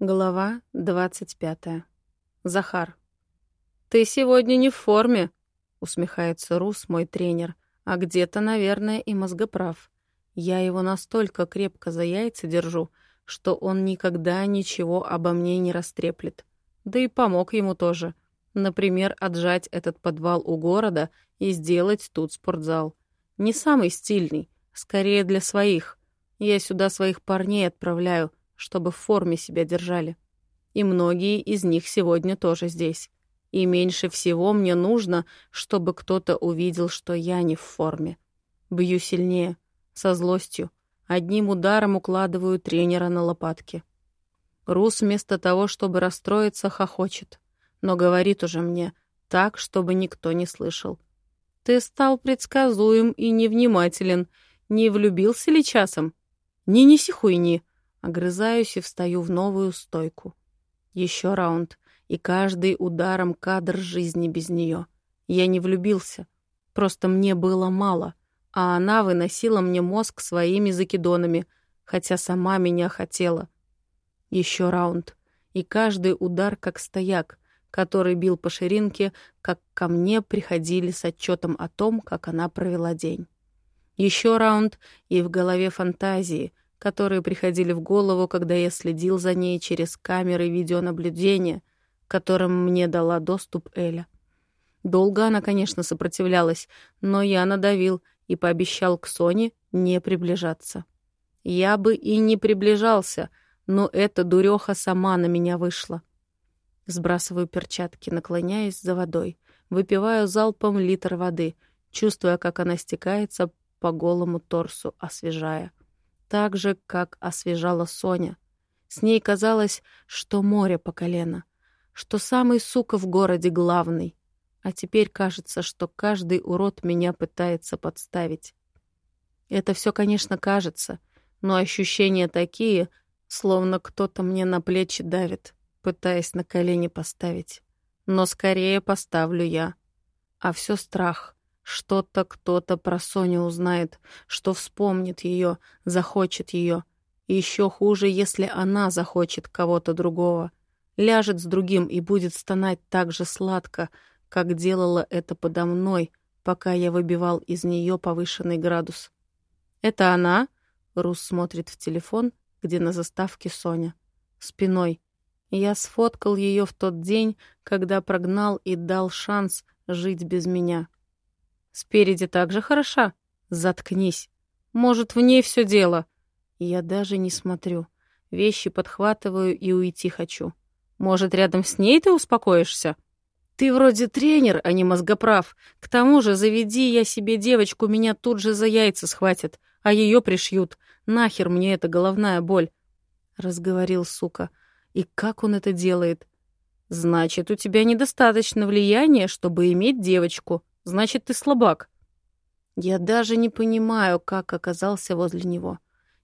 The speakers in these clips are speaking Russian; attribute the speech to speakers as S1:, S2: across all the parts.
S1: Глава двадцать пятая. Захар. «Ты сегодня не в форме», — усмехается Рус, мой тренер, а где-то, наверное, и мозгоправ. Я его настолько крепко за яйца держу, что он никогда ничего обо мне не растреплет. Да и помог ему тоже. Например, отжать этот подвал у города и сделать тут спортзал. Не самый стильный, скорее для своих. Я сюда своих парней отправляю — чтобы в форме себя держали. И многие из них сегодня тоже здесь. И меньше всего мне нужно, чтобы кто-то увидел, что я не в форме. Бью сильнее, со злостью. Одним ударом укладываю тренера на лопатки. Рус вместо того, чтобы расстроиться, хохочет. Но говорит уже мне так, чтобы никто не слышал. «Ты стал предсказуем и невнимателен. Не влюбился ли часом? Не неси хуйни. Огрызаюсь и встаю в новую стойку. Еще раунд, и каждый ударом кадр жизни без нее. Я не влюбился. Просто мне было мало, а она выносила мне мозг своими закидонами, хотя сама меня хотела. Еще раунд, и каждый удар как стояк, который бил по ширинке, как ко мне приходили с отчетом о том, как она провела день. Еще раунд, и в голове фантазии — которые приходили в голову, когда я следил за ней через камеры видеонаблюдения, которым мне дала доступ Эля. Долго она, конечно, сопротивлялась, но я надавил и пообещал к Соне не приближаться. Я бы и не приближался, но эта дуреха сама на меня вышла. Сбрасываю перчатки, наклоняясь за водой, выпиваю залпом литр воды, чувствуя, как она стекается по голому торсу, освежая так же, как освежала Соня. С ней казалось, что море по колено, что самый сука в городе главный. А теперь кажется, что каждый урод меня пытается подставить. Это все, конечно, кажется, но ощущения такие, словно кто-то мне на плечи давит, пытаясь на колени поставить. Но скорее поставлю я. А все страх. Что-то кто-то про Соню узнает, что вспомнит ее, захочет ее. Еще хуже, если она захочет кого-то другого. Ляжет с другим и будет стонать так же сладко, как делала это подо мной, пока я выбивал из нее повышенный градус. «Это она?» — Рус смотрит в телефон, где на заставке Соня. Спиной. Я сфоткал ее в тот день, когда прогнал и дал шанс жить без меня. Спереди также хороша. Заткнись. Может, в ней все дело. Я даже не смотрю. Вещи подхватываю и уйти хочу. Может, рядом с ней ты успокоишься? Ты вроде тренер, а не мозгоправ. К тому же, заведи я себе девочку, меня тут же за яйца схватят, а ее пришьют. Нахер мне эта головная боль? Разговорил, сука. И как он это делает? Значит, у тебя недостаточно влияния, чтобы иметь девочку. Значит, ты слабак. Я даже не понимаю, как оказался возле него.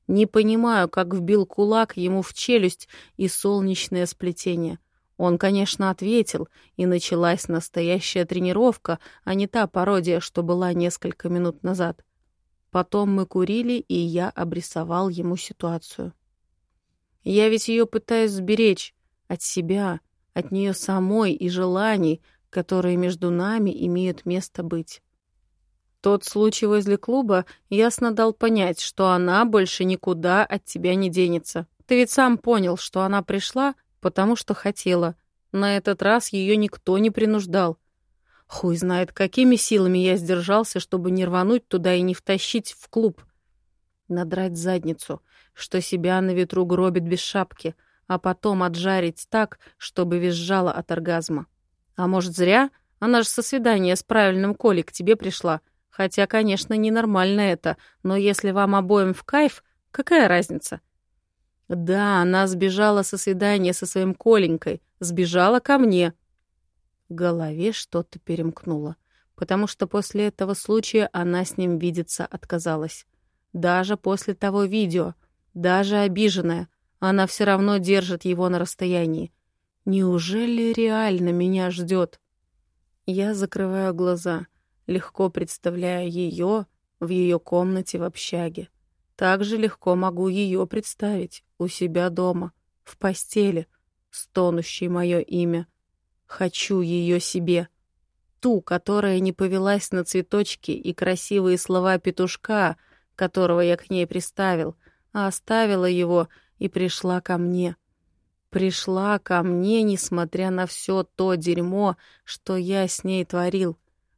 S1: Не понимаю, как вбил кулак ему в челюсть и солнечное сплетение. Он, конечно, ответил, и началась настоящая тренировка, а не та пародия, что была несколько минут назад. Потом мы курили, и я обрисовал ему ситуацию. Я ведь ее пытаюсь сберечь от себя, от нее самой и желаний, которые между нами имеют место быть. Тот случай возле клуба ясно дал понять, что она больше никуда от тебя не денется. Ты ведь сам понял, что она пришла, потому что хотела. На этот раз ее никто не принуждал. Хуй знает, какими силами я сдержался, чтобы не рвануть туда и не втащить в клуб. Надрать задницу, что себя на ветру гробит без шапки, а потом отжарить так, чтобы визжала от оргазма. А может, зря? Она же со свидания с правильным Колей к тебе пришла. Хотя, конечно, ненормально это, но если вам обоим в кайф, какая разница? Да, она сбежала со свидания со своим Коленькой, сбежала ко мне. В голове что-то перемкнуло, потому что после этого случая она с ним видеться отказалась. Даже после того видео, даже обиженная, она все равно держит его на расстоянии. Неужели реально меня ждет? Я закрываю глаза, легко представляя ее в ее комнате в общаге. Так же легко могу ее представить у себя дома, в постели, стонущей мое имя. Хочу ее себе. Ту, которая не повелась на цветочки и красивые слова петушка, которого я к ней приставил, а оставила его и пришла ко мне. Пришла ко мне, несмотря на все то дерьмо, что я с ней творил.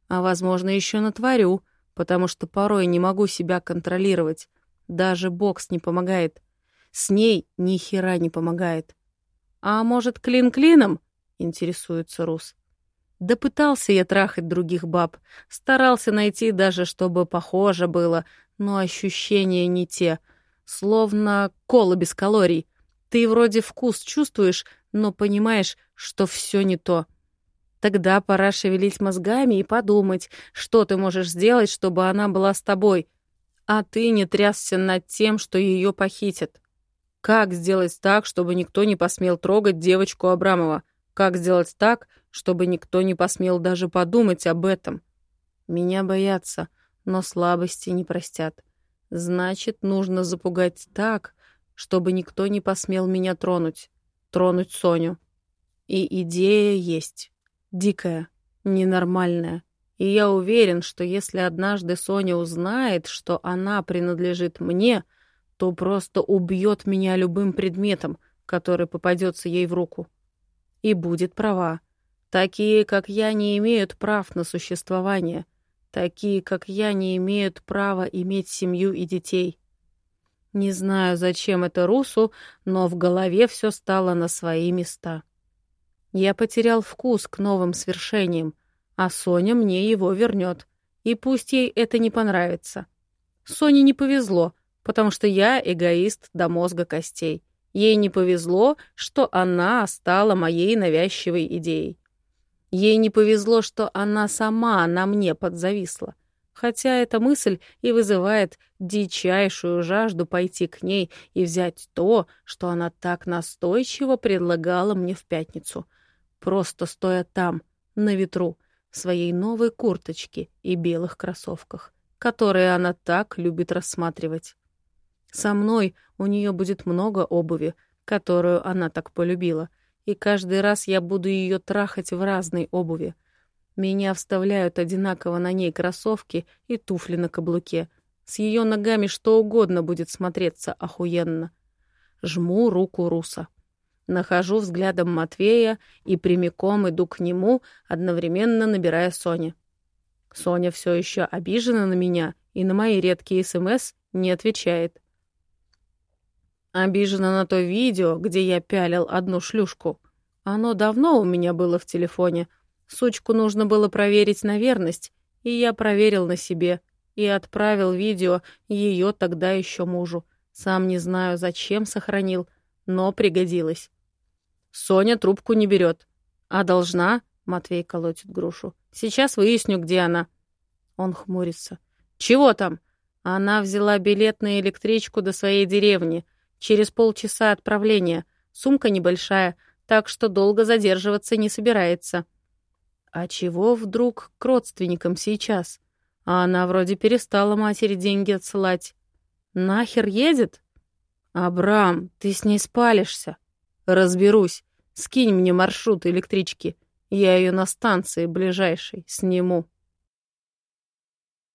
S1: А, возможно, еще натворю, потому что порой не могу себя контролировать. Даже бокс не помогает. С ней ни хера не помогает. А может, клин клином? Интересуется Рус. Да пытался я трахать других баб. Старался найти даже, чтобы похоже было, но ощущения не те. Словно кола без калорий. Ты вроде вкус чувствуешь, но понимаешь, что все не то. Тогда пора шевелить мозгами и подумать, что ты можешь сделать, чтобы она была с тобой, а ты не трясся над тем, что ее похитят. Как сделать так, чтобы никто не посмел трогать девочку Абрамова? Как сделать так, чтобы никто не посмел даже подумать об этом? Меня боятся, но слабости не простят. Значит, нужно запугать так, чтобы никто не посмел меня тронуть. Тронуть Соню. И идея есть. Дикая, ненормальная. И я уверен, что если однажды Соня узнает, что она принадлежит мне, то просто убьет меня любым предметом, который попадется ей в руку. И будет права. Такие, как я, не имеют прав на существование. Такие, как я, не имеют права иметь семью и детей. Не знаю, зачем это Русу, но в голове все стало на свои места. Я потерял вкус к новым свершениям, а Соня мне его вернет. И пусть ей это не понравится. Соне не повезло, потому что я эгоист до мозга костей. Ей не повезло, что она стала моей навязчивой идеей. Ей не повезло, что она сама на мне подзависла. Хотя эта мысль и вызывает дичайшую жажду пойти к ней и взять то, что она так настойчиво предлагала мне в пятницу. Просто стоя там, на ветру, в своей новой курточке и белых кроссовках, которые она так любит рассматривать. Со мной у нее будет много обуви, которую она так полюбила, и каждый раз я буду ее трахать в разной обуви. Меня вставляют одинаково на ней кроссовки и туфли на каблуке. С ее ногами что угодно будет смотреться охуенно. Жму руку Руса. Нахожу взглядом Матвея и прямиком иду к нему, одновременно набирая Соне. Соня все еще обижена на меня и на мои редкие СМС не отвечает. Обижена на то видео, где я пялил одну шлюшку. Оно давно у меня было в телефоне. Сучку нужно было проверить на верность, и я проверил на себе и отправил видео ее тогда еще мужу. Сам не знаю, зачем сохранил, но пригодилось. Соня трубку не берет. А должна? Матвей колотит грушу. Сейчас выясню, где она. Он хмурится. Чего там? Она взяла билет на электричку до своей деревни. Через полчаса отправления. Сумка небольшая, так что долго задерживаться не собирается. А чего вдруг к родственникам сейчас? А она вроде перестала матери деньги отсылать. Нахер едет? Абрам, ты с ней спалишься. Разберусь. Скинь мне маршрут электрички. Я ее на станции ближайшей сниму.